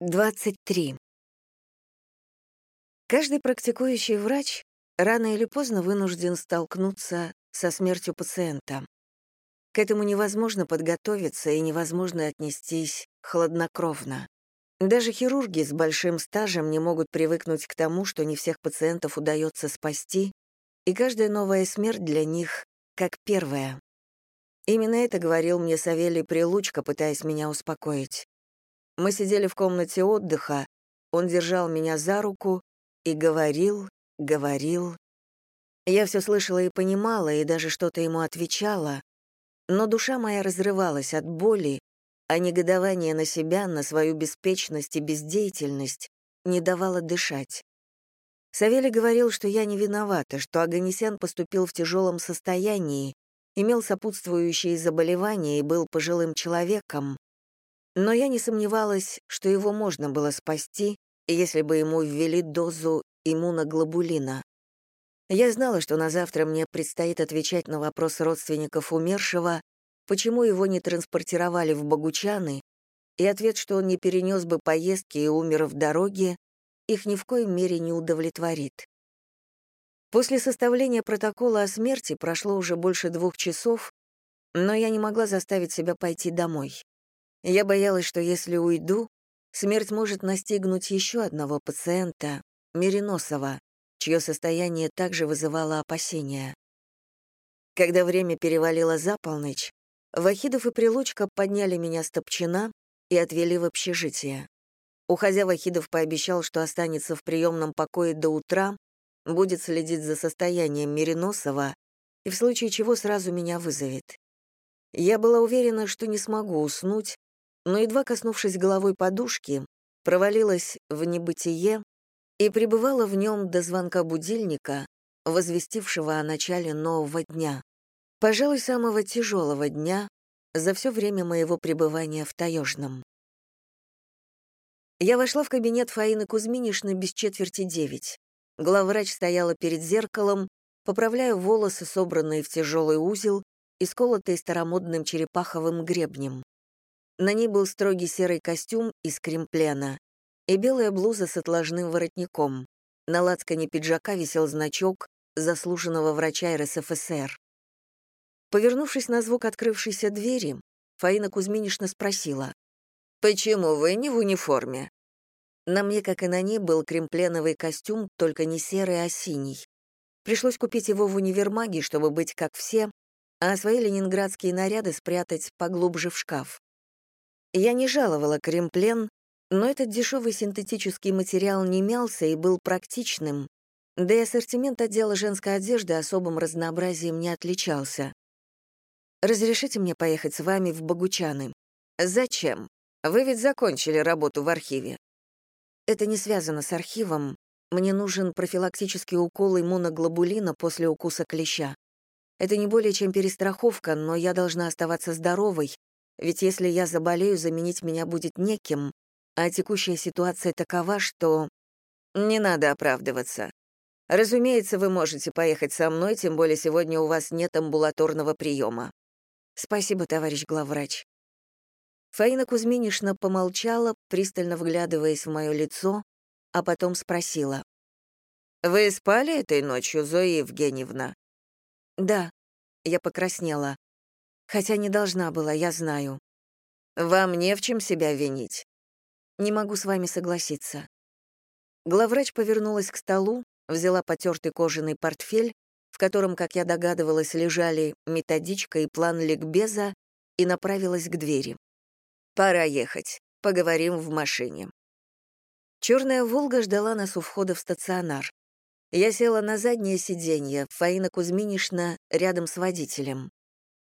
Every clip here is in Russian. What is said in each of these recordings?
23. Каждый практикующий врач рано или поздно вынужден столкнуться со смертью пациента. К этому невозможно подготовиться и невозможно отнестись хладнокровно. Даже хирурги с большим стажем не могут привыкнуть к тому, что не всех пациентов удается спасти, и каждая новая смерть для них как первая. Именно это говорил мне Савелий Прилучка, пытаясь меня успокоить. Мы сидели в комнате отдыха, он держал меня за руку и говорил, говорил. Я все слышала и понимала, и даже что-то ему отвечала, но душа моя разрывалась от боли, а негодование на себя, на свою беспечность и бездеятельность не давало дышать. Савелий говорил, что я не виновата, что Аганесян поступил в тяжелом состоянии, имел сопутствующие заболевания и был пожилым человеком, но я не сомневалась, что его можно было спасти, если бы ему ввели дозу иммуноглобулина. Я знала, что на завтра мне предстоит отвечать на вопрос родственников умершего, почему его не транспортировали в Богучаны, и ответ, что он не перенес бы поездки и умер в дороге, их ни в коем мере не удовлетворит. После составления протокола о смерти прошло уже больше двух часов, но я не могла заставить себя пойти домой. Я боялась, что если уйду, смерть может настигнуть еще одного пациента, Мириносова, чье состояние также вызывало опасения. Когда время перевалило за полночь, Вахидов и Прилучка подняли меня с топчина и отвели в общежитие. Уходя, Вахидов пообещал, что останется в приемном покое до утра, будет следить за состоянием Мириносова и в случае чего сразу меня вызовет. Я была уверена, что не смогу уснуть, но, едва коснувшись головой подушки, провалилась в небытие и пребывала в нем до звонка будильника, возвестившего о начале нового дня. Пожалуй, самого тяжелого дня за все время моего пребывания в Таежном. Я вошла в кабинет Фаины Кузьминишны без четверти девять. Главврач стояла перед зеркалом, поправляя волосы, собранные в тяжелый узел и сколотые старомодным черепаховым гребнем. На ней был строгий серый костюм из кремплена и белая блуза с отложным воротником. На лацкане пиджака висел значок заслуженного врача РСФСР. Повернувшись на звук открывшейся двери, Фаина Кузьминишна спросила, «Почему вы не в униформе?» На мне, как и на ней, был кремпленовый костюм, только не серый, а синий. Пришлось купить его в универмаге, чтобы быть как все, а свои ленинградские наряды спрятать поглубже в шкаф. Я не жаловала кремплен, но этот дешевый синтетический материал не мялся и был практичным, да и ассортимент отдела женской одежды особым разнообразием не отличался. «Разрешите мне поехать с вами в Богучаны?» «Зачем? Вы ведь закончили работу в архиве». «Это не связано с архивом. Мне нужен профилактический укол иммуноглобулина после укуса клеща. Это не более чем перестраховка, но я должна оставаться здоровой, ведь если я заболею, заменить меня будет неким, а текущая ситуация такова, что... Не надо оправдываться. Разумеется, вы можете поехать со мной, тем более сегодня у вас нет амбулаторного приема. Спасибо, товарищ главврач. Фаина Кузьминишна помолчала, пристально вглядываясь в мое лицо, а потом спросила. «Вы спали этой ночью, Зоя Евгеньевна?» «Да», — я покраснела. Хотя не должна была, я знаю. Вам не в чем себя винить. Не могу с вами согласиться. Главврач повернулась к столу, взяла потертый кожаный портфель, в котором, как я догадывалась, лежали методичка и план ликбеза, и направилась к двери. «Пора ехать. Поговорим в машине». Черная «Волга» ждала нас у входа в стационар. Я села на заднее сиденье, Фаина Кузьминишна рядом с водителем.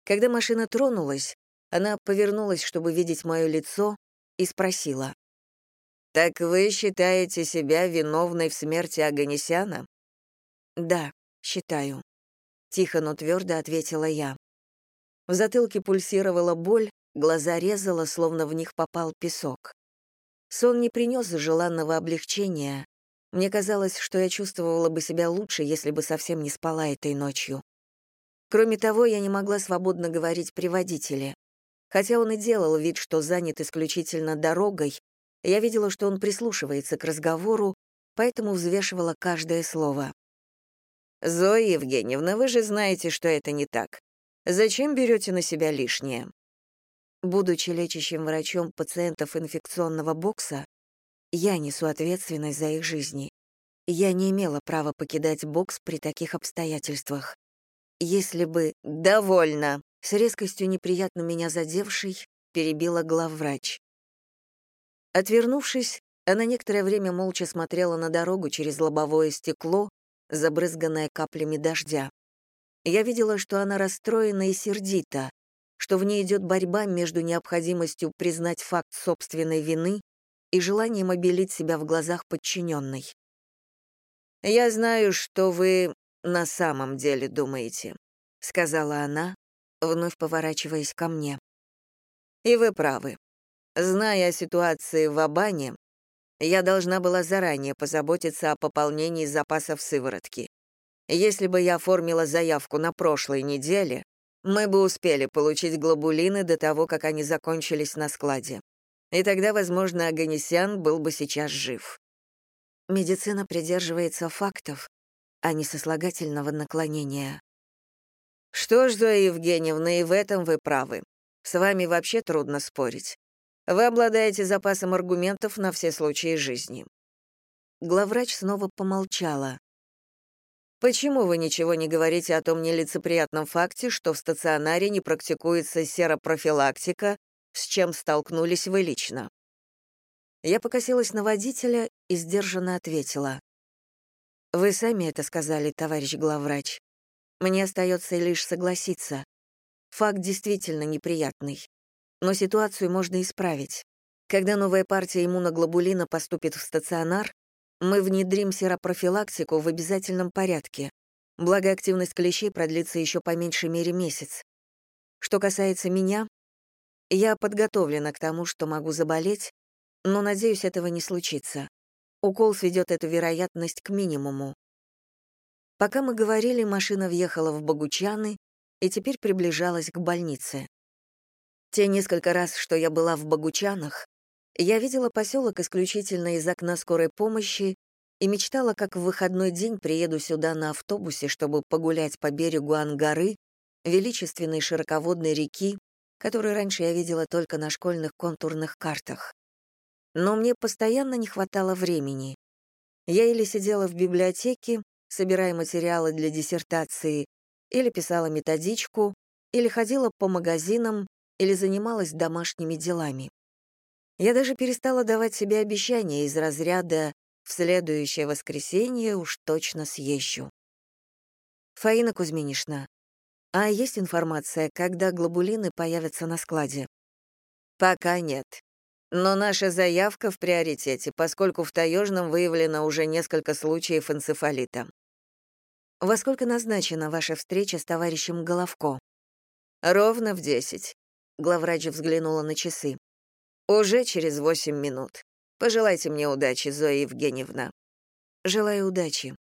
Когда машина тронулась, она повернулась, чтобы видеть мое лицо, и спросила. «Так вы считаете себя виновной в смерти Аганесяна?» «Да, считаю», — тихо, но твердо ответила я. В затылке пульсировала боль, глаза резала, словно в них попал песок. Сон не принес желанного облегчения. Мне казалось, что я чувствовала бы себя лучше, если бы совсем не спала этой ночью. Кроме того, я не могла свободно говорить при водителе. Хотя он и делал вид, что занят исключительно дорогой, Я видела, что он прислушивается к разговору, поэтому взвешивала каждое слово. «Зоя Евгеньевна, вы же знаете, что это не так. Зачем берете на себя лишнее?» Будучи лечащим врачом пациентов инфекционного бокса, я несу ответственность за их жизни. Я не имела права покидать бокс при таких обстоятельствах. Если бы «довольно», с резкостью неприятно меня задевший, перебила главврач. Отвернувшись, она некоторое время молча смотрела на дорогу через лобовое стекло, забрызганное каплями дождя. Я видела, что она расстроена и сердита, что в ней идет борьба между необходимостью признать факт собственной вины и желанием обелить себя в глазах подчиненной. «Я знаю, что вы на самом деле думаете», — сказала она, вновь поворачиваясь ко мне. «И вы правы. Зная о ситуации в Абане, я должна была заранее позаботиться о пополнении запасов сыворотки. Если бы я оформила заявку на прошлой неделе, мы бы успели получить глобулины до того, как они закончились на складе. И тогда, возможно, Аганесян был бы сейчас жив. Медицина придерживается фактов, а не сослагательного наклонения. Что ж, Зоя Евгеньевна, и в этом вы правы. С вами вообще трудно спорить. Вы обладаете запасом аргументов на все случаи жизни. Главврач снова помолчала. Почему вы ничего не говорите о том нелицеприятном факте, что в стационаре не практикуется серопрофилактика, с чем столкнулись вы лично? Я покосилась на водителя и сдержанно ответила. «Вы сами это сказали, товарищ главврач. Мне остается лишь согласиться. Факт действительно неприятный но ситуацию можно исправить. Когда новая партия иммуноглобулина поступит в стационар, мы внедрим серопрофилактику в обязательном порядке, благо активность клещей продлится еще по меньшей мере месяц. Что касается меня, я подготовлена к тому, что могу заболеть, но, надеюсь, этого не случится. Укол сведет эту вероятность к минимуму. Пока мы говорили, машина въехала в Богучаны и теперь приближалась к больнице. Те несколько раз, что я была в Богучанах, я видела поселок исключительно из окна скорой помощи и мечтала, как в выходной день приеду сюда на автобусе, чтобы погулять по берегу Ангары, величественной широководной реки, которую раньше я видела только на школьных контурных картах. Но мне постоянно не хватало времени. Я или сидела в библиотеке, собирая материалы для диссертации, или писала методичку, или ходила по магазинам, или занималась домашними делами. Я даже перестала давать себе обещания из разряда «в следующее воскресенье уж точно съезжу». Фаина Кузьминишна, а есть информация, когда глобулины появятся на складе? Пока нет. Но наша заявка в приоритете, поскольку в Таежном выявлено уже несколько случаев энцефалита. Во сколько назначена ваша встреча с товарищем Головко? Ровно в десять. Главврач взглянула на часы. «Уже через восемь минут. Пожелайте мне удачи, Зоя Евгеньевна». «Желаю удачи.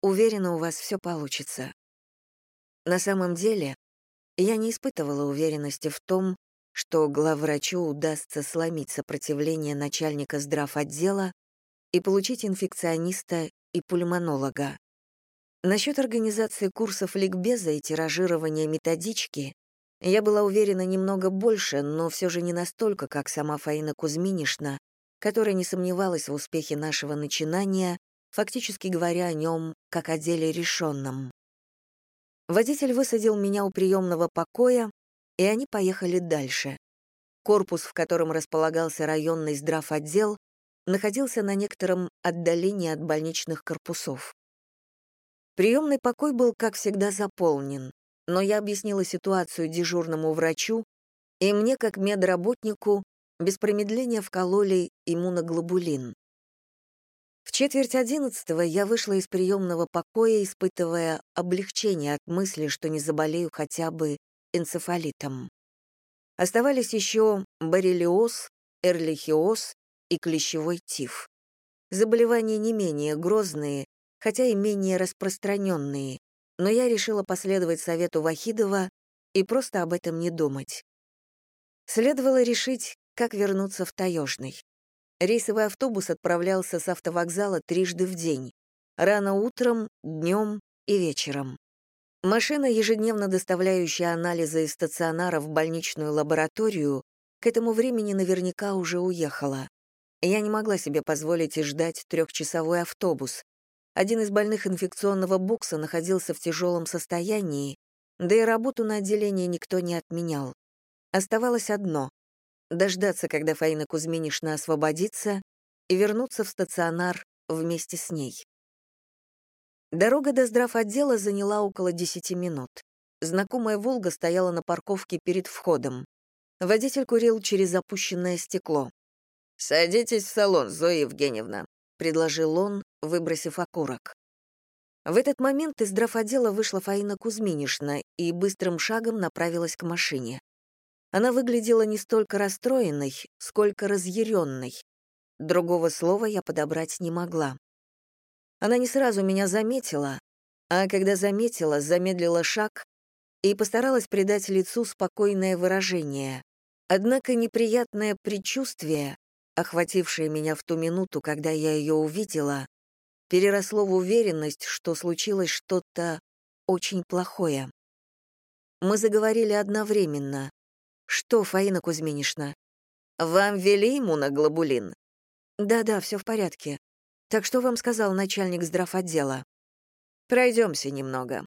Уверена, у вас все получится». На самом деле, я не испытывала уверенности в том, что главврачу удастся сломить сопротивление начальника здравотдела и получить инфекциониста и пульмонолога. Насчет организации курсов ликбеза и тиражирования методички я была уверена немного больше, но все же не настолько, как сама Фаина Кузьминишна, которая не сомневалась в успехе нашего начинания, фактически говоря о нем как о деле решенном. Водитель высадил меня у приемного покоя, и они поехали дальше. Корпус, в котором располагался районный здравотдел, находился на некотором отдалении от больничных корпусов. Приемный покой был, как всегда, заполнен но я объяснила ситуацию дежурному врачу, и мне, как медработнику, без промедления вкололи иммуноглобулин. В четверть одиннадцатого я вышла из приемного покоя, испытывая облегчение от мысли, что не заболею хотя бы энцефалитом. Оставались еще боррелиоз, эрлихиоз и клещевой тиф. Заболевания не менее грозные, хотя и менее распространенные, но я решила последовать совету Вахидова и просто об этом не думать. Следовало решить, как вернуться в Таежный. Рейсовый автобус отправлялся с автовокзала трижды в день. Рано утром, днем и вечером. Машина, ежедневно доставляющая анализы из стационара в больничную лабораторию, к этому времени наверняка уже уехала. Я не могла себе позволить и ждать трехчасовой автобус. Один из больных инфекционного бокса находился в тяжелом состоянии, да и работу на отделении никто не отменял. Оставалось одно — дождаться, когда Фаина Кузьминишна освободится, и вернуться в стационар вместе с ней. Дорога до здравотдела заняла около 10 минут. Знакомая «Волга» стояла на парковке перед входом. Водитель курил через опущенное стекло. «Садитесь в салон, Зоя Евгеньевна», — предложил он, выбросив окурок. В этот момент из здравотдела вышла Фаина Кузьминишна и быстрым шагом направилась к машине. Она выглядела не столько расстроенной, сколько разъяренной. Другого слова я подобрать не могла. Она не сразу меня заметила, а когда заметила, замедлила шаг и постаралась придать лицу спокойное выражение. Однако неприятное предчувствие, охватившее меня в ту минуту, когда я ее увидела, переросло в уверенность, что случилось что-то очень плохое. Мы заговорили одновременно. «Что, Фаина Кузьминишна?» «Вам ввели иммуноглобулин?» «Да-да, все в порядке. Так что вам сказал начальник здравотдела? Пройдемся немного.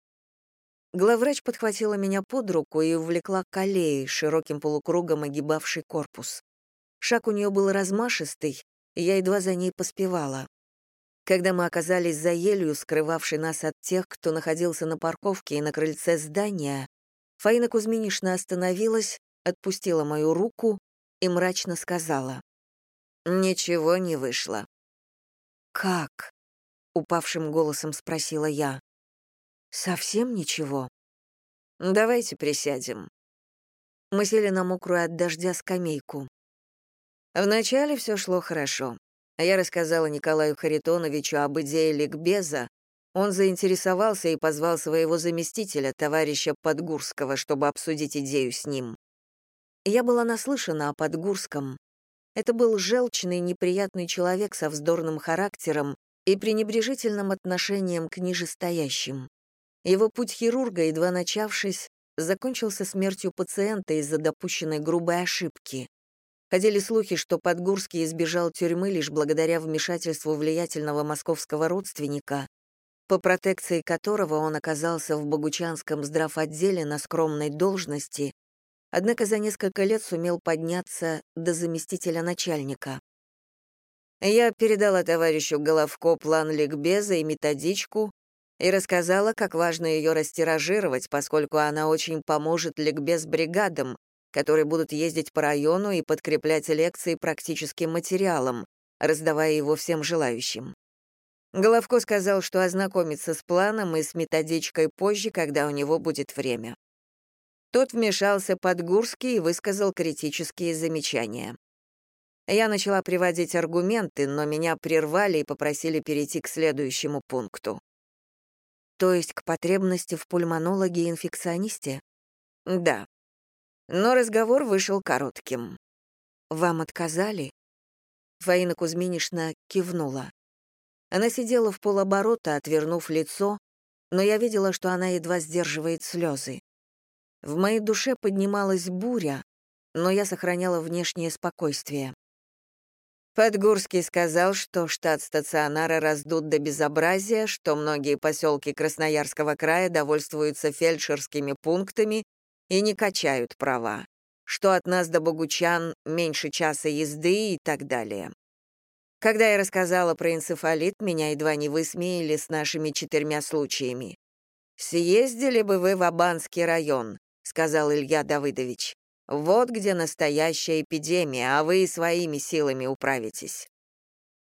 Главврач подхватила меня под руку и увлекла к аллее, широким полукругом огибавший корпус. Шаг у нее был размашистый, и я едва за ней поспевала. Когда мы оказались за елью, скрывавшей нас от тех, кто находился на парковке и на крыльце здания, Фаина Кузьминишна остановилась, отпустила мою руку и мрачно сказала. «Ничего не вышло. «Как?» — упавшим голосом спросила я. «Совсем ничего?» «Давайте присядем». Мы сели на мокрую от дождя скамейку. Вначале все шло хорошо. Я рассказала Николаю Харитоновичу об идее ликбеза. Он заинтересовался и позвал своего заместителя, товарища Подгурского, чтобы обсудить идею с ним. Я была наслышана о Подгурском, это был желчный, неприятный человек со вздорным характером и пренебрежительным отношением к нижестоящим. Его путь хирурга, едва начавшись, закончился смертью пациента из-за допущенной грубой ошибки. Ходили слухи, что Подгурский избежал тюрьмы лишь благодаря вмешательству влиятельного московского родственника, по протекции которого он оказался в Богучанском здравотделе на скромной должности однако за несколько лет сумел подняться до заместителя начальника. Я передала товарищу Головко план ликбеза и методичку и рассказала, как важно ее растиражировать, поскольку она очень поможет ликбез-бригадам, которые будут ездить по району и подкреплять лекции практическим материалом, раздавая его всем желающим. Головко сказал, что ознакомится с планом и с методичкой позже, когда у него будет время. Тот вмешался Подгурский и высказал критические замечания. Я начала приводить аргументы, но меня прервали и попросили перейти к следующему пункту. То есть к потребности в пульмонологе и инфекционисте? Да. Но разговор вышел коротким. Вам отказали? Фаина Кузьминишна кивнула. Она сидела в полоборота, отвернув лицо, но я видела, что она едва сдерживает слезы. В моей душе поднималась буря, но я сохраняла внешнее спокойствие. Подгурский сказал, что штат стационара раздут до безобразия, что многие поселки Красноярского края довольствуются фельдшерскими пунктами и не качают права, что от нас до Богучан меньше часа езды и так далее. Когда я рассказала про энцефалит, меня едва не высмеяли с нашими четырьмя случаями. Съездили бы вы в Абанский район, — сказал Илья Давыдович. «Вот где настоящая эпидемия, а вы своими силами управитесь».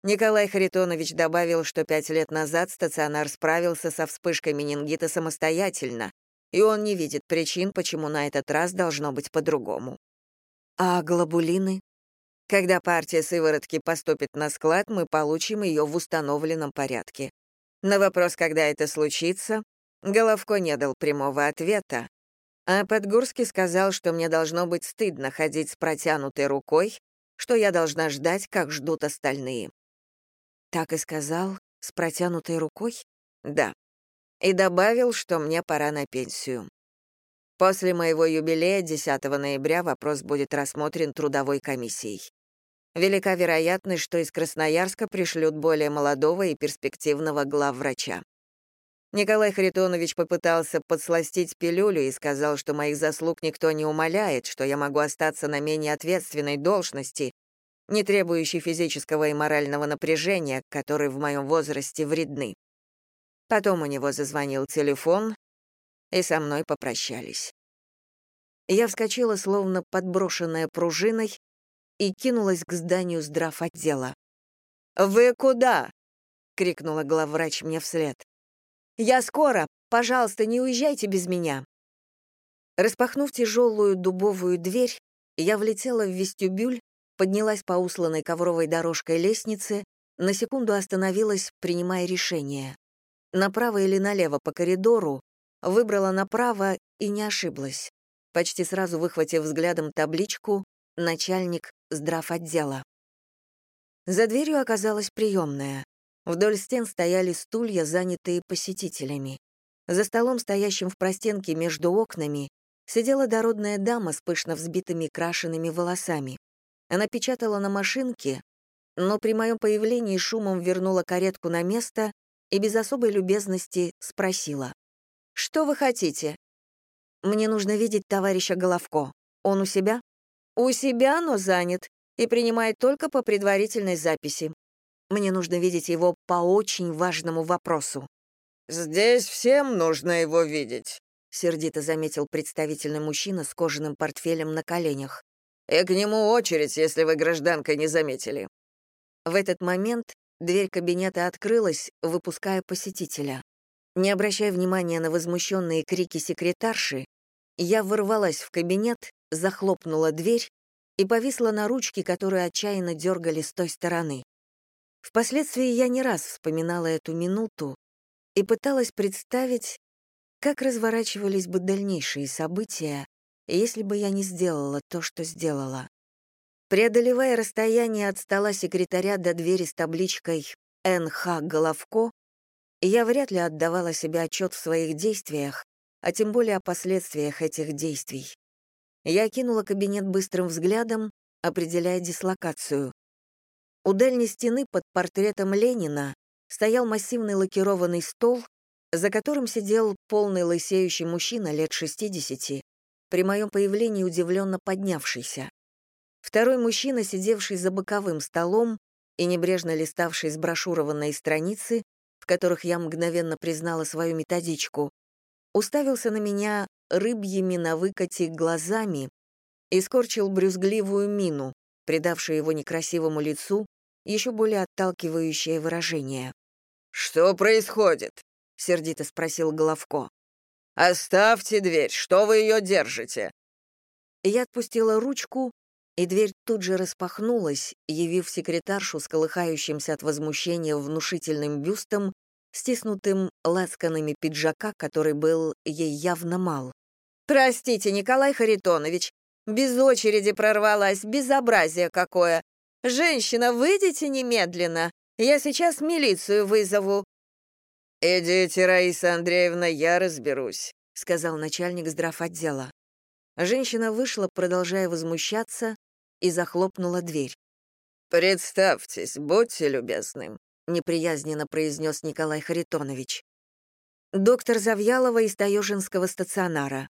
Николай Харитонович добавил, что пять лет назад стационар справился со вспышкой менингита самостоятельно, и он не видит причин, почему на этот раз должно быть по-другому. А глобулины? Когда партия сыворотки поступит на склад, мы получим ее в установленном порядке. На вопрос, когда это случится, Головко не дал прямого ответа, а Подгурский сказал, что мне должно быть стыдно ходить с протянутой рукой, что я должна ждать, как ждут остальные. Так и сказал, с протянутой рукой? Да. И добавил, что мне пора на пенсию. После моего юбилея 10 ноября вопрос будет рассмотрен трудовой комиссией. Велика вероятность, что из Красноярска пришлют более молодого и перспективного главврача. Николай Харитонович попытался подсластить пилюлю и сказал, что моих заслуг никто не умаляет, что я могу остаться на менее ответственной должности, не требующей физического и морального напряжения, которые в моем возрасте вредны. Потом у него зазвонил телефон, и со мной попрощались. Я вскочила, словно подброшенная пружиной, и кинулась к зданию здравотдела. «Вы куда?» — крикнула главврач мне вслед. «Я скоро! Пожалуйста, не уезжайте без меня!» Распахнув тяжелую дубовую дверь, я влетела в вестибюль, поднялась по усланной ковровой дорожкой лестнице, на секунду остановилась, принимая решение. Направо или налево по коридору, выбрала направо и не ошиблась. Почти сразу выхватив взглядом табличку «Начальник здравотдела». За дверью оказалась приемная. Вдоль стен стояли стулья, занятые посетителями. За столом, стоящим в простенке между окнами, сидела дородная дама с пышно взбитыми крашенными волосами. Она печатала на машинке, но при моем появлении шумом вернула каретку на место и без особой любезности спросила. «Что вы хотите?» «Мне нужно видеть товарища Головко. Он у себя?» «У себя, но занят, и принимает только по предварительной записи. Мне нужно видеть его по очень важному вопросу». «Здесь всем нужно его видеть», — сердито заметил представительный мужчина с кожаным портфелем на коленях. «И к нему очередь, если вы, гражданка, не заметили». В этот момент дверь кабинета открылась, выпуская посетителя. Не обращая внимания на возмущенные крики секретарши, я ворвалась в кабинет, захлопнула дверь и повисла на ручке, которую отчаянно дергали с той стороны. Впоследствии я не раз вспоминала эту минуту и пыталась представить, как разворачивались бы дальнейшие события, если бы я не сделала то, что сделала. Преодолевая расстояние от стола секретаря до двери с табличкой «НХ Головко», я вряд ли отдавала себе отчет в своих действиях, а тем более о последствиях этих действий. Я кинула кабинет быстрым взглядом, определяя дислокацию. У дальней стены под портретом Ленина стоял массивный лакированный стол, за которым сидел полный лысеющий мужчина лет 60, при моем появлении удивленно поднявшийся. Второй мужчина, сидевший за боковым столом и небрежно листавший сброшурованные страницы, в которых я мгновенно признала свою методичку, уставился на меня рыбьими на выкате глазами и скорчил брюзгливую мину, придавшую его некрасивому лицу еще более отталкивающее выражение. «Что происходит?» — сердито спросил Головко. «Оставьте дверь, что вы ее держите?» Я отпустила ручку, и дверь тут же распахнулась, явив секретаршу с колыхающимся от возмущения внушительным бюстом, стиснутым лацканами пиджака, который был ей явно мал. «Простите, Николай Харитонович, без очереди прорвалась, безобразие какое. «Женщина, выйдите немедленно! Я сейчас милицию вызову!» «Идите, Раиса Андреевна, я разберусь», — сказал начальник здравотдела. Женщина вышла, продолжая возмущаться, и захлопнула дверь. «Представьтесь, будьте любезны», — неприязненно произнес Николай Харитонович. «Доктор Завьялова из Таежинского стационара».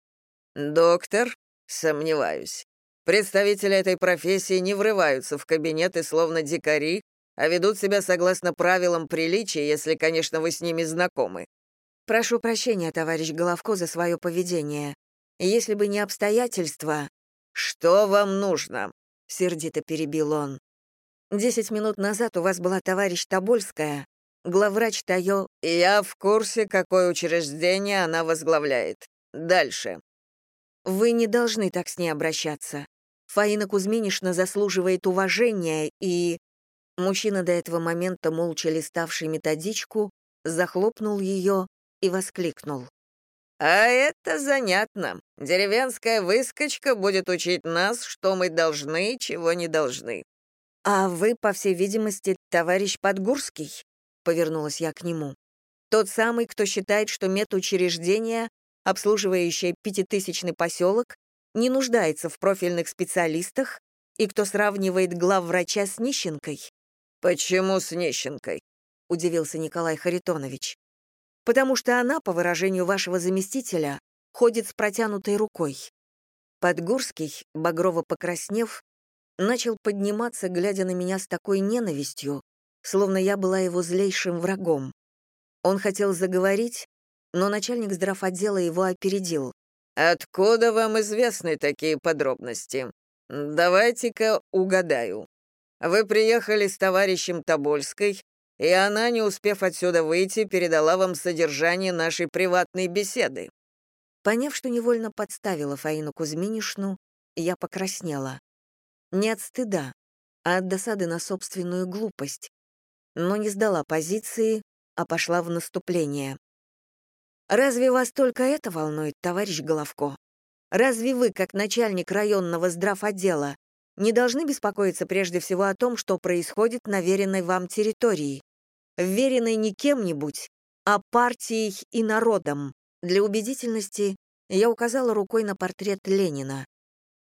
«Доктор? Сомневаюсь. Представители этой профессии не врываются в кабинеты словно дикари, а ведут себя согласно правилам приличия, если, конечно, вы с ними знакомы. Прошу прощения, товарищ Головко, за свое поведение. Если бы не обстоятельства... Что вам нужно? Сердито перебил он. Десять минут назад у вас была товарищ Тобольская, главврач Тайо... Я в курсе, какое учреждение она возглавляет. Дальше. Вы не должны так с ней обращаться. Фаина Кузьминишна заслуживает уважения, и... Мужчина, до этого момента молча листавший методичку, захлопнул ее и воскликнул. «А это занятно. Деревенская выскочка будет учить нас, что мы должны чего не должны. «А вы, по всей видимости, товарищ Подгурский?» — повернулась я к нему. «Тот самый, кто считает, что медучреждение, обслуживающее пятитысячный поселок, не нуждается в профильных специалистах и кто сравнивает главврача с нищенкой?» «Почему с нищенкой?» — удивился Николай Харитонович. «Потому что она, по выражению вашего заместителя, ходит с протянутой рукой». Подгурский, багрово покраснев, начал подниматься, глядя на меня с такой ненавистью, словно я была его злейшим врагом. Он хотел заговорить, но начальник здравотдела его опередил. «Откуда вам известны такие подробности? Давайте-ка угадаю. Вы приехали с товарищем Тобольской, и она, не успев отсюда выйти, передала вам содержание нашей приватной беседы». Поняв, что невольно подставила Фаину Кузьминишну, я покраснела. Не от стыда, а от досады на собственную глупость. Но не сдала позиции, а пошла в наступление. «Разве вас только это волнует, товарищ Головко? Разве вы, как начальник районного здравотдела, не должны беспокоиться прежде всего о том, что происходит на веренной вам территории? Вверенной не кем-нибудь, а партией и народом. Для убедительности я указала рукой на портрет Ленина.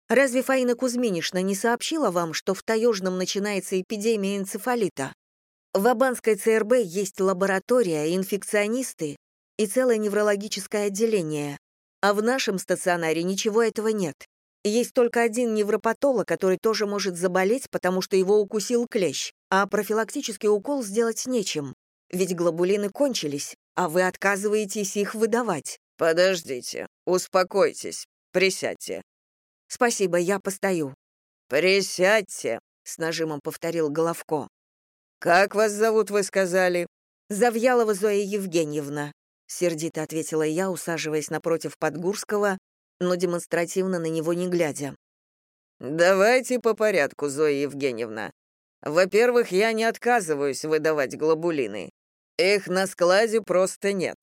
Разве Фаина Кузьминишна не сообщила вам, что в Таежном начинается эпидемия энцефалита? В Абанской ЦРБ есть лаборатория, инфекционисты и целое неврологическое отделение, а в нашем стационаре ничего этого нет. Есть только один невропатолог, который тоже может заболеть, потому что его укусил клещ, а профилактический укол сделать нечем. Ведь глобулины кончились, а вы отказываетесь их выдавать. «Подождите, успокойтесь, присядьте», «Спасибо, я постою». «Присядьте», — с нажимом повторил Головко. «Как вас зовут, вы сказали?» «Завьялова Зоя Евгеньевна», — сердито ответила я, усаживаясь напротив Подгурского, но демонстративно на него не глядя. «Давайте по порядку, Зоя Евгеньевна. Во-первых, я не отказываюсь выдавать глобулины. Их на складе просто нет.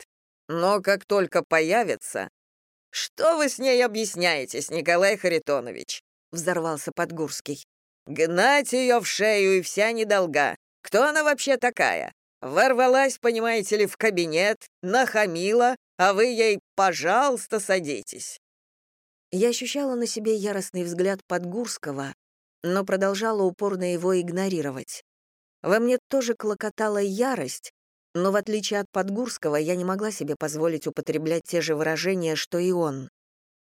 Но как только появятся, «Что вы с ней объясняетесь, Николай Харитонович?» — взорвался Подгурский. «Гнать ее в шею и вся недолга. Кто она вообще такая? Ворвалась, понимаете ли, в кабинет, нахамила, а вы ей, пожалуйста, садитесь». Я ощущала на себе яростный взгляд Подгурского, но продолжала упорно его игнорировать. Во мне тоже клокотала ярость, но в отличие от Подгурского, я не могла себе позволить употреблять те же выражения, что и он.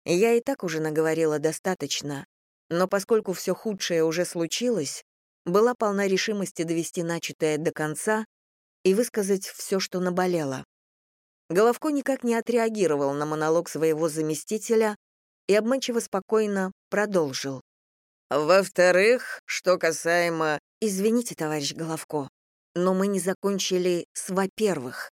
Я и так уже наговорила достаточно, но поскольку все худшее уже случилось, была полна решимости довести начатое до конца и высказать все, что наболело. Головко никак не отреагировал на монолог своего заместителя и обманчиво спокойно продолжил. «Во-вторых, что касаемо...» «Извините, товарищ Головко, но мы не закончили с «во-первых».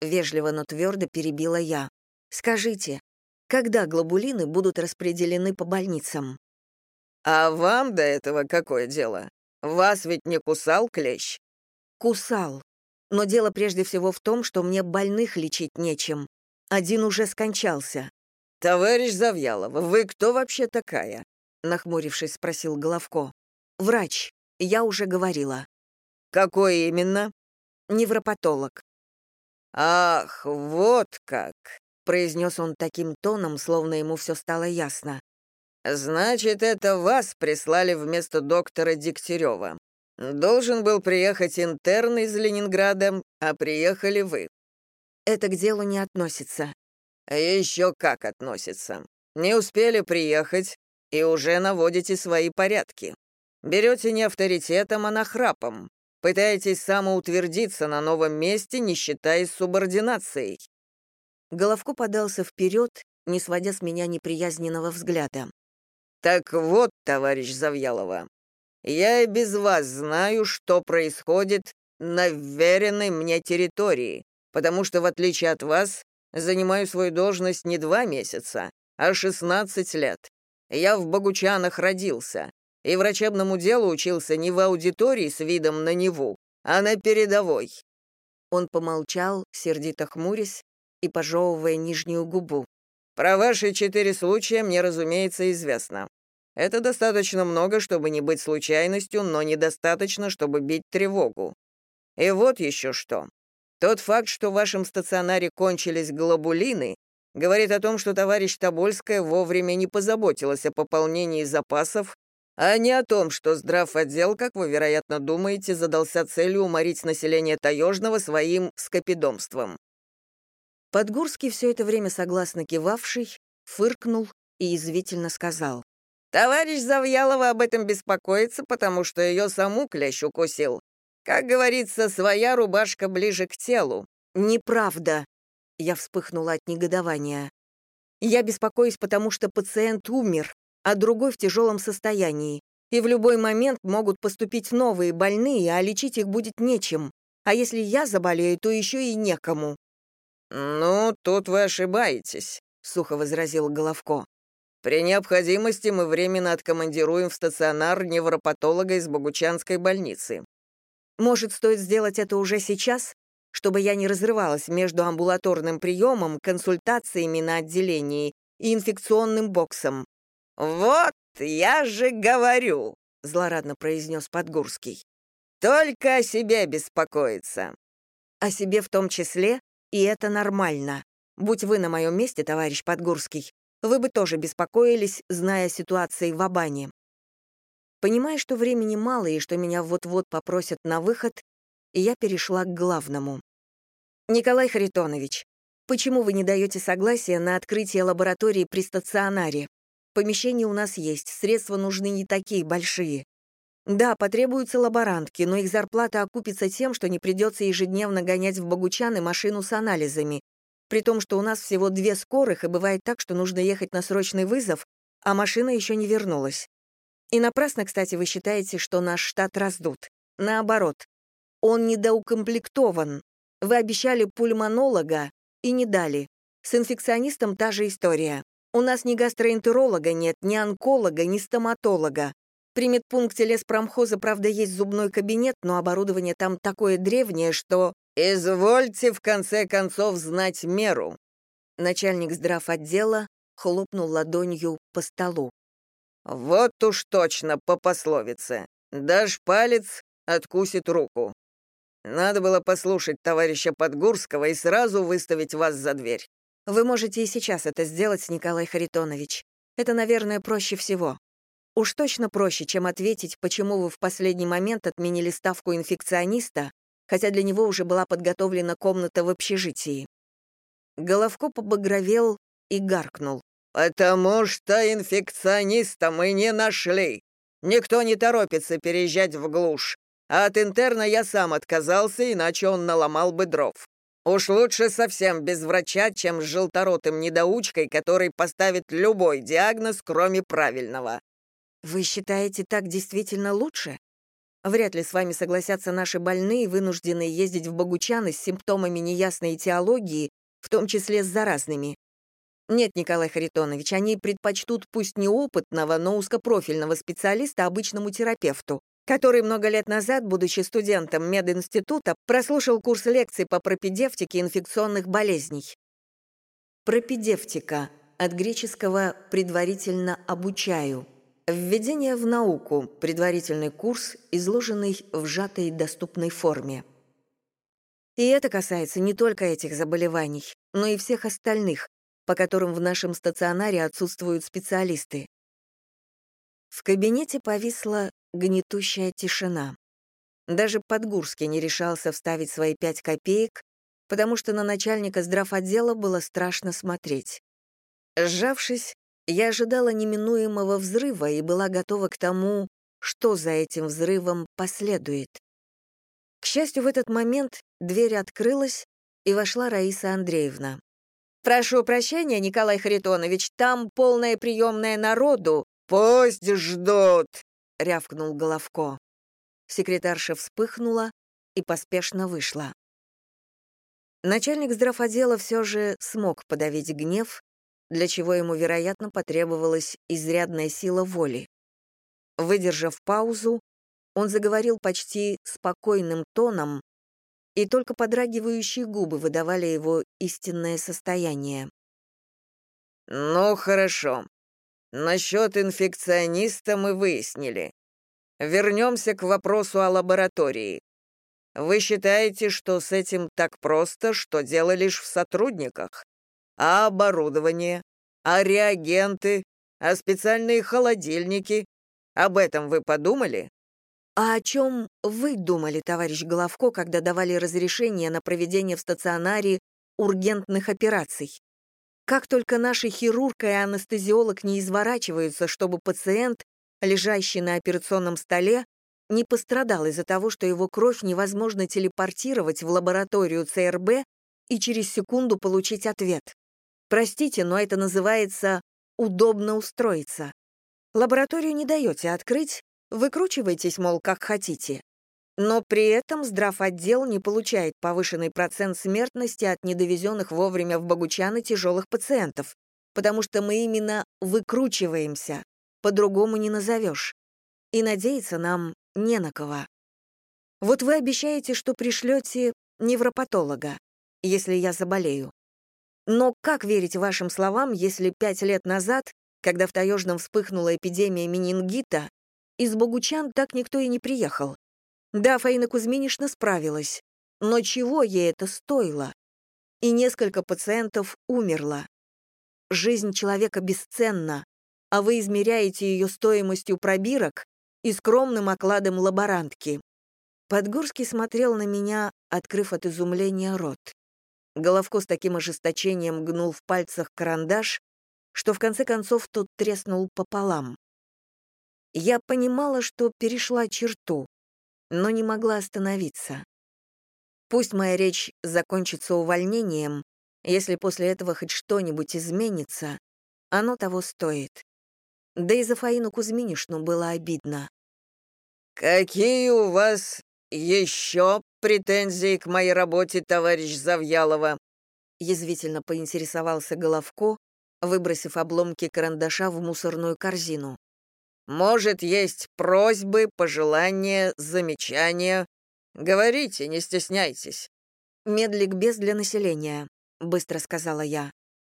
Вежливо, но твердо перебила я. Скажите, когда глобулины будут распределены по больницам? А вам до этого какое дело? Вас ведь не кусал клещ? Кусал. Но дело прежде всего в том, что мне больных лечить нечем. Один уже скончался. «Товарищ Завьялова, вы кто вообще такая?» Нахмурившись, спросил Головко. «Врач. Я уже говорила». «Какой именно?» «Невропатолог». «Ах, вот как!» — произнес он таким тоном, словно ему все стало ясно. «Значит, это вас прислали вместо доктора Дегтярева. Должен был приехать интерн из Ленинграда, а приехали вы». «Это к делу не относится». «Еще как относится. Не успели приехать и уже наводите свои порядки. Берете не авторитетом, а нахрапом. Пытаетесь самоутвердиться на новом месте, не считаясь субординацией». Головко подался вперед, не сводя с меня неприязненного взгляда. «Так вот, товарищ Завьялова, я и без вас знаю, что происходит на веренной мне территории, потому что, в отличие от вас, занимаю свою должность не два месяца, а 16 лет. Я в Богучанах родился, и врачебному делу учился не в аудитории с видом на Неву, а на передовой». Он помолчал, сердито хмурясь и пожевывая нижнюю губу. «Про ваши четыре случая мне, разумеется, известно. Это достаточно много, чтобы не быть случайностью, но недостаточно, чтобы бить тревогу. И вот еще что. Тот факт, что в вашем стационаре кончились глобулины, говорит о том, что товарищ Тобольская вовремя не позаботилась о пополнении запасов, а не о том, что отдел, как вы, вероятно, думаете, задался целью уморить население Таежного своим скопидомством. Подгурский, все это время согласно кивавший, фыркнул и извительно сказал. «Товарищ Завьялова об этом беспокоится, потому что ее саму клещ укусил. Как говорится, своя рубашка ближе к телу». «Неправда», — я вспыхнула от негодования. «Я беспокоюсь, потому что пациент умер, а другой в тяжелом состоянии, и в любой момент могут поступить новые больные, а лечить их будет нечем. А если я заболею, то еще и некому». «Ну, тут вы ошибаетесь», — сухо возразил Головко. «При необходимости мы временно откомандируем в стационар невропатолога из Богучанской больницы». «Может, стоит сделать это уже сейчас, чтобы я не разрывалась между амбулаторным приемом, консультациями на отделении и инфекционным боксом?» «Вот, я же говорю», — злорадно произнес Подгурский. «Только о себе беспокоиться». «О себе в том числе, и это нормально. Будь вы на моем месте, товарищ Подгурский, вы бы тоже беспокоились, зная ситуации в Абане. Понимая, что времени мало и что меня вот-вот попросят на выход, я перешла к главному. «Николай Харитонович, почему вы не даете согласия на открытие лаборатории при стационаре? Помещение у нас есть, средства нужны не такие большие. Да, потребуются лаборантки, но их зарплата окупится тем, что не придется ежедневно гонять в Богучаны машину с анализами, при том, что у нас всего две скорых, и бывает так, что нужно ехать на срочный вызов, а машина еще не вернулась. И напрасно, кстати, вы считаете, что наш штат раздут. Наоборот, он недоукомплектован. Вы обещали пульмонолога и не дали. С инфекционистом та же история. У нас ни гастроэнтеролога нет, ни онколога, ни стоматолога. При медпункте леспромхоза, правда, есть зубной кабинет, но оборудование там такое древнее, что... «Извольте, в конце концов, знать меру». Начальник здрав отдела хлопнул ладонью по столу. «Вот уж точно, по пословице. Дашь палец, откусит руку. Надо было послушать товарища Подгурского и сразу выставить вас за дверь. Вы можете и сейчас это сделать, Николай Харитонович. Это, наверное, проще всего. Уж точно проще, чем ответить, почему вы в последний момент отменили ставку инфекциониста, хотя для него уже была подготовлена комната в общежитии. Головко побагровел и гаркнул. «Потому что инфекциониста мы не нашли. Никто не торопится переезжать в глушь. А от интерна я сам отказался, иначе он наломал бы дров. Уж лучше совсем без врача, чем с желторотым недоучкой, который поставит любой диагноз, кроме правильного. Вы считаете, так действительно лучше? Вряд ли с вами согласятся наши больные, вынужденные ездить в Богучаны с симптомами неясной теологии, в том числе с заразными. Нет, Николай Харитонович, они предпочтут пусть не опытного, но узкопрофильного специалиста обычному терапевту, который много лет назад, будучи студентом мединститута, прослушал курс лекций по пропедевтике инфекционных болезней. Пропедевтика от греческого «предварительно обучаю». Введение в науку – предварительный курс, изложенный в сжатой доступной форме. И это касается не только этих заболеваний, но и всех остальных, по которым в нашем стационаре отсутствуют специалисты. В кабинете повисла гнетущая тишина. Даже Подгурский не решался вставить свои пять копеек, потому что на начальника здравотдела было страшно смотреть. Сжавшись, я ожидала неминуемого взрыва и была готова к тому, что за этим взрывом последует. К счастью, в этот момент дверь открылась, и вошла Раиса Андреевна. «Прошу прощения, Николай Харитонович, там полная приемная народу». «Пусть ждут», — рявкнул Головко. Секретарша вспыхнула и поспешно вышла. Начальник здравотдела все же смог подавить гнев для чего ему, вероятно, потребовалась изрядная сила воли. Выдержав паузу, он заговорил почти спокойным тоном, и только подрагивающие губы выдавали его истинное состояние. «Ну, хорошо. Насчет инфекциониста мы выяснили. Вернемся к вопросу о лаборатории. Вы считаете, что с этим так просто, что дело лишь в сотрудниках? А оборудование? А реагенты? А специальные холодильники? Об этом вы подумали? А о чем вы думали, товарищ Головко, когда давали разрешение на проведение в стационаре ургентных операций? Как только наши хирург и анестезиолог не изворачиваются, чтобы пациент, лежащий на операционном столе, не пострадал из-за того, что его кровь невозможно телепортировать в лабораторию ЦРБ и через секунду получить ответ. Простите, но это называется «удобно устроиться». Лабораторию не даете открыть, выкручивайтесь, мол, как хотите. Но при этом здравотдел не получает повышенный процент смертности от недовезенных вовремя в Богучаны тяжелых пациентов, потому что мы именно выкручиваемся, по-другому не назовешь. И надеяться нам не на кого. Вот вы обещаете, что пришлете невропатолога, если я заболею. Но как верить вашим словам, если пять лет назад, когда в Таежном вспыхнула эпидемия менингита, из Богучан так никто и не приехал? Да, Фаина Кузьминишна справилась, но чего ей это стоило? И несколько пациентов умерло. Жизнь человека бесценна, а вы измеряете ее стоимостью пробирок и скромным окладом лаборантки. Подгорский смотрел на меня, открыв от изумления рот. Головко с таким ожесточением гнул в пальцах карандаш, что в конце концов тот треснул пополам. Я понимала, что перешла черту, но не могла остановиться. Пусть моя речь закончится увольнением, если после этого хоть что-нибудь изменится, оно того стоит. Да и за Фаину Кузьминишну было обидно. «Какие у вас еще претензии к моей работе, товарищ Завьялова?» язвительно поинтересовался Головко, выбросив обломки карандаша в мусорную корзину. Может, есть просьбы, пожелания, замечания? Говорите, не стесняйтесь». «Медлик без для населения», — быстро сказала я.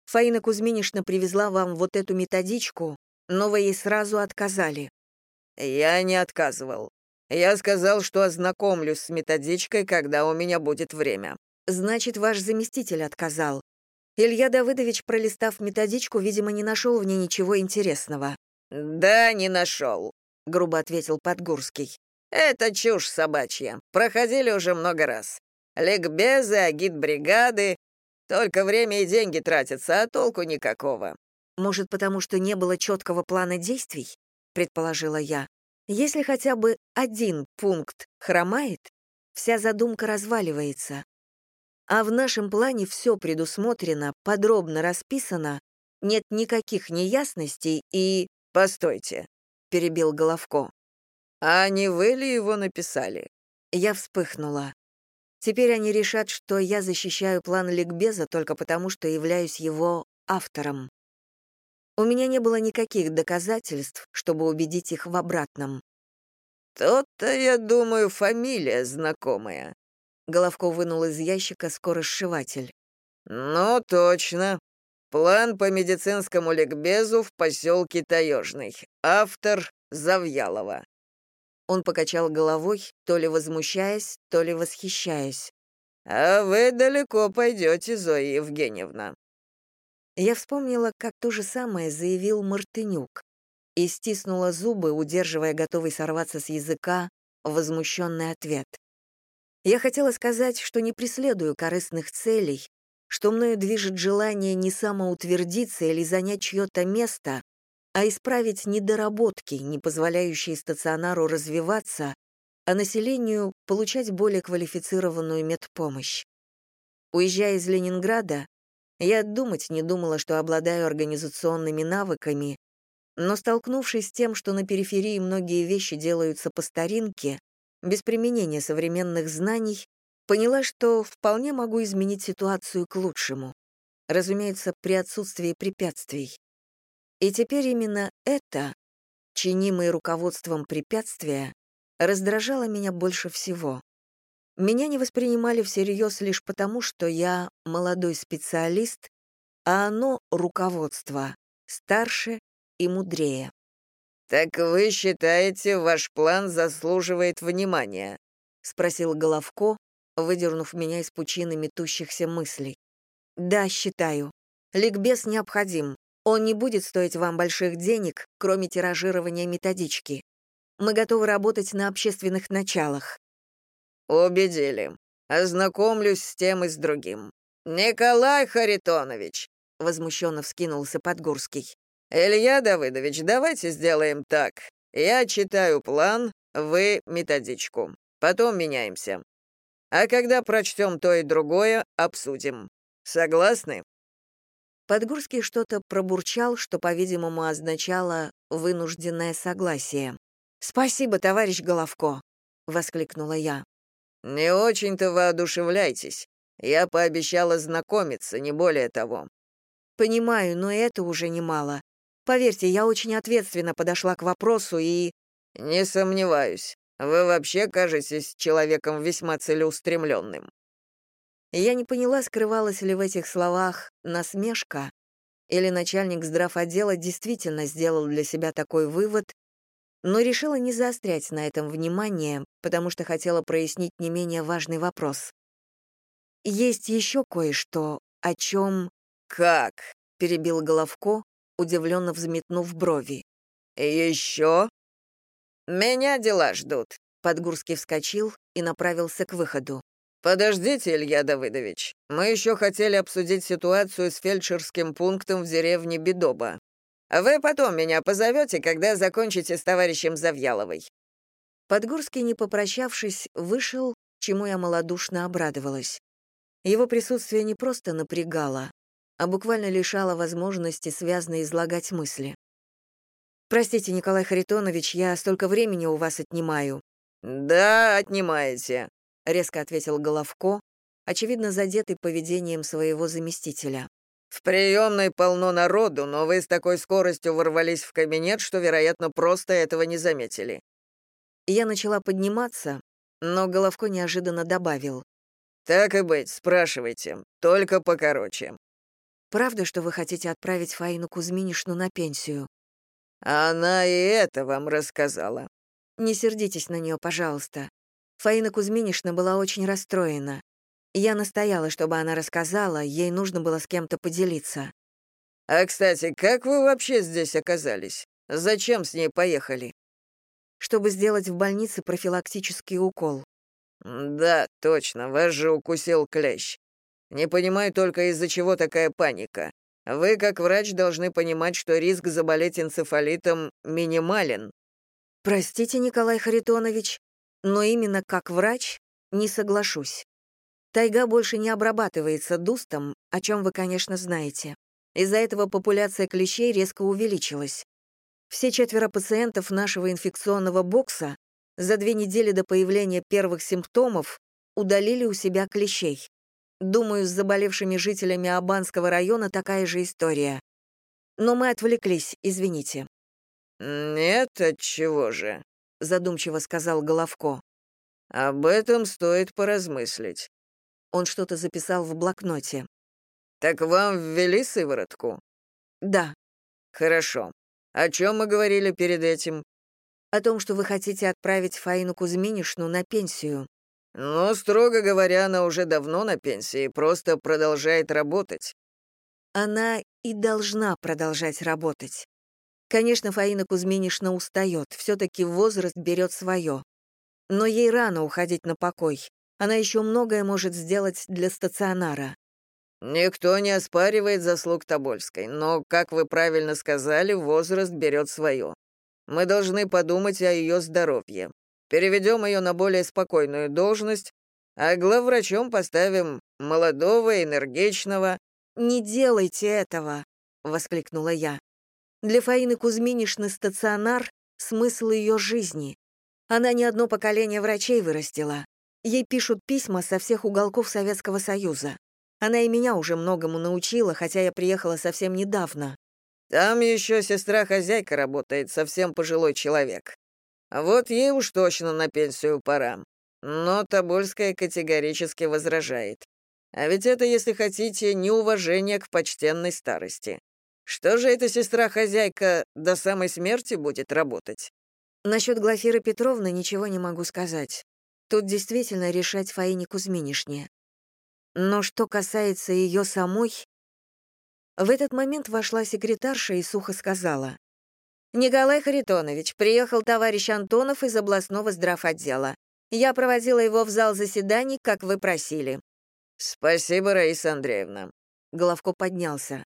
«Фаина Кузьминишна привезла вам вот эту методичку, но вы ей сразу отказали». «Я не отказывал. Я сказал, что ознакомлюсь с методичкой, когда у меня будет время». «Значит, ваш заместитель отказал. Илья Давыдович, пролистав методичку, видимо, не нашел в ней ничего интересного. «Да, не нашел», — грубо ответил Подгурский. «Это чушь собачья. Проходили уже много раз. Ликбезы, агитбригады. Только время и деньги тратятся, а толку никакого». «Может, потому что не было четкого плана действий?» — предположила я. «Если хотя бы один пункт хромает, вся задумка разваливается. А в нашем плане все предусмотрено, подробно расписано, нет никаких неясностей и «Постойте», — перебил Головко. «А не вы ли его написали?» Я вспыхнула. Теперь они решат, что я защищаю план Ликбеза только потому, что являюсь его автором. У меня не было никаких доказательств, чтобы убедить их в обратном. «То-то, я думаю, фамилия знакомая». Головко вынул из ящика скоросшиватель. «Ну, точно. План по медицинскому ликбезу в поселке Таежный. Автор Завьялова. Он покачал головой, то ли возмущаясь, то ли восхищаясь. «А вы далеко пойдете, Зоя Евгеньевна». Я вспомнила, как то же самое заявил Мартынюк и стиснула зубы, удерживая готовый сорваться с языка возмущенный ответ. Я хотела сказать, что не преследую корыстных целей, что мною движет желание не самоутвердиться или занять чье-то место, а исправить недоработки, не позволяющие стационару развиваться, а населению получать более квалифицированную медпомощь. Уезжая из Ленинграда, я думать не думала, что обладаю организационными навыками, но столкнувшись с тем, что на периферии многие вещи делаются по старинке, без применения современных знаний, Поняла, что вполне могу изменить ситуацию к лучшему. Разумеется, при отсутствии препятствий. И теперь именно это, чинимое руководством препятствия, раздражало меня больше всего. Меня не воспринимали всерьез лишь потому, что я молодой специалист, а оно, руководство, старше и мудрее. «Так вы считаете, ваш план заслуживает внимания?» — спросил Головко, выдернув меня из пучины метущихся мыслей. «Да, считаю. Ликбез необходим. Он не будет стоить вам больших денег, кроме тиражирования методички. Мы готовы работать на общественных началах». «Убедили. Ознакомлюсь с тем и с другим. Николай Харитонович!» — возмущенно вскинулся Подгурский. «Илья Давыдович, давайте сделаем так. Я читаю план, вы — методичку. Потом меняемся. А когда прочтем то и другое, обсудим. Согласны?» Подгурский что-то пробурчал, что, по-видимому, означало «вынужденное согласие». «Спасибо, товарищ Головко!» — воскликнула я. «Не очень-то воодушевляйтесь. Я пообещала знакомиться, не более того». «Понимаю, но это уже немало. Поверьте, я очень ответственно подошла к вопросу и...» «Не сомневаюсь. Вы вообще кажетесь человеком весьма целеустремленным». Я не поняла, скрывалась ли в этих словах насмешка, или начальник здравотдела действительно сделал для себя такой вывод, но решила не заострять на этом внимание, потому что хотела прояснить не менее важный вопрос. Есть еще кое-что, о чем... «Как?» — перебил Головко, удивленно взметнув брови. «Еще?» «Меня дела ждут», — Подгурский вскочил и направился к выходу. «Подождите, Илья Давыдович, мы еще хотели обсудить ситуацию с фельдшерским пунктом в деревне Бедоба. Вы потом меня позовете, когда закончите с товарищем Завьяловой». Подгурский, не попрощавшись, вышел, чему я малодушно обрадовалась. Его присутствие не просто напрягало, а буквально лишало возможности связно излагать мысли. «Простите, Николай Харитонович, я столько времени у вас отнимаю». «Да, отнимаете», — резко ответил Головко, очевидно задетый поведением своего заместителя. «В приемной полно народу, но вы с такой скоростью ворвались в кабинет, что, вероятно, просто этого не заметили». Я начала подниматься, но Головко неожиданно добавил. «Так и быть, спрашивайте, только покороче». «Правда, что вы хотите отправить Фаину Кузьминишну на пенсию?» Она и это вам рассказала. Не сердитесь на нее, пожалуйста. Фаина Кузьминишна была очень расстроена. Я настояла, чтобы она рассказала, ей нужно было с кем-то поделиться. А, кстати, как вы вообще здесь оказались? Зачем с ней поехали? Чтобы сделать в больнице профилактический укол. Да, точно, вас же укусил клещ. Не понимаю только, из-за чего такая паника. Вы, как врач, должны понимать, что риск заболеть энцефалитом минимален. Простите, Николай Харитонович, но именно как врач не соглашусь. Тайга больше не обрабатывается дустом, о чем вы, конечно, знаете. Из-за этого популяция клещей резко увеличилась. Все четверо пациентов нашего инфекционного бокса за две недели до появления первых симптомов удалили у себя клещей. Думаю, с заболевшими жителями Абанского района такая же история. Но мы отвлеклись, извините». «Нет, отчего же», — задумчиво сказал Головко. «Об этом стоит поразмыслить». Он что-то записал в блокноте. «Так вам ввели сыворотку?» «Да». «Хорошо. О чем мы говорили перед этим?» «О том, что вы хотите отправить Фаину Кузьминишну на пенсию. Но, строго говоря, она уже давно на пенсии, просто продолжает работать. Она и должна продолжать работать. Конечно, Фаина Кузьминишна устает, все-таки возраст берет свое. Но ей рано уходить на покой. Она еще многое может сделать для стационара. Никто не оспаривает заслуг Тобольской, но, как вы правильно сказали, возраст берет свое. Мы должны подумать о ее здоровье. Переведем ее на более спокойную должность, а главврачом поставим молодого, энергичного». «Не делайте этого!» — воскликнула я. «Для Фаины Кузьминишны стационар — смысл ее жизни. Она не одно поколение врачей вырастила. Ей пишут письма со всех уголков Советского Союза. Она и меня уже многому научила, хотя я приехала совсем недавно. Там еще сестра-хозяйка работает, совсем пожилой человек. Вот ей уж точно на пенсию пора. Но Тобольская категорически возражает. А ведь это, если хотите, неуважение к почтенной старости. Что же эта сестра-хозяйка до самой смерти будет работать? Насчет Глафиры Петровны ничего не могу сказать. Тут действительно решать Фаине Кузьминишне. Но что касается ее самой... В этот момент вошла секретарша и сухо сказала. «Николай Харитонович, приехал товарищ Антонов из областного здравотдела. Я проводила его в зал заседаний, как вы просили». «Спасибо, Раиса Андреевна». Головко поднялся.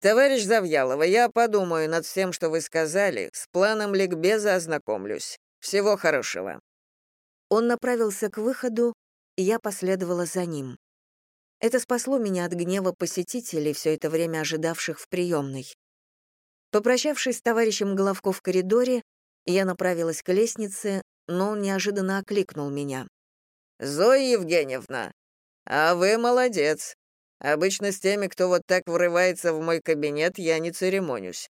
«Товарищ Завьялова, я подумаю над всем, что вы сказали, с планом ликбеза ознакомлюсь. Всего хорошего». Он направился к выходу, и я последовала за ним. Это спасло меня от гнева посетителей, все это время ожидавших в приемной. Попрощавшись с товарищем Головко в коридоре, я направилась к лестнице, но он неожиданно окликнул меня. «Зоя Евгеньевна, а вы молодец. Обычно с теми, кто вот так врывается в мой кабинет, я не церемонюсь.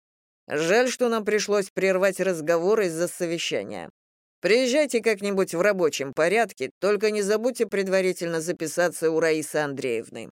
Жаль, что нам пришлось прервать разговор из-за совещания. Приезжайте как-нибудь в рабочем порядке, только не забудьте предварительно записаться у Раисы Андреевны».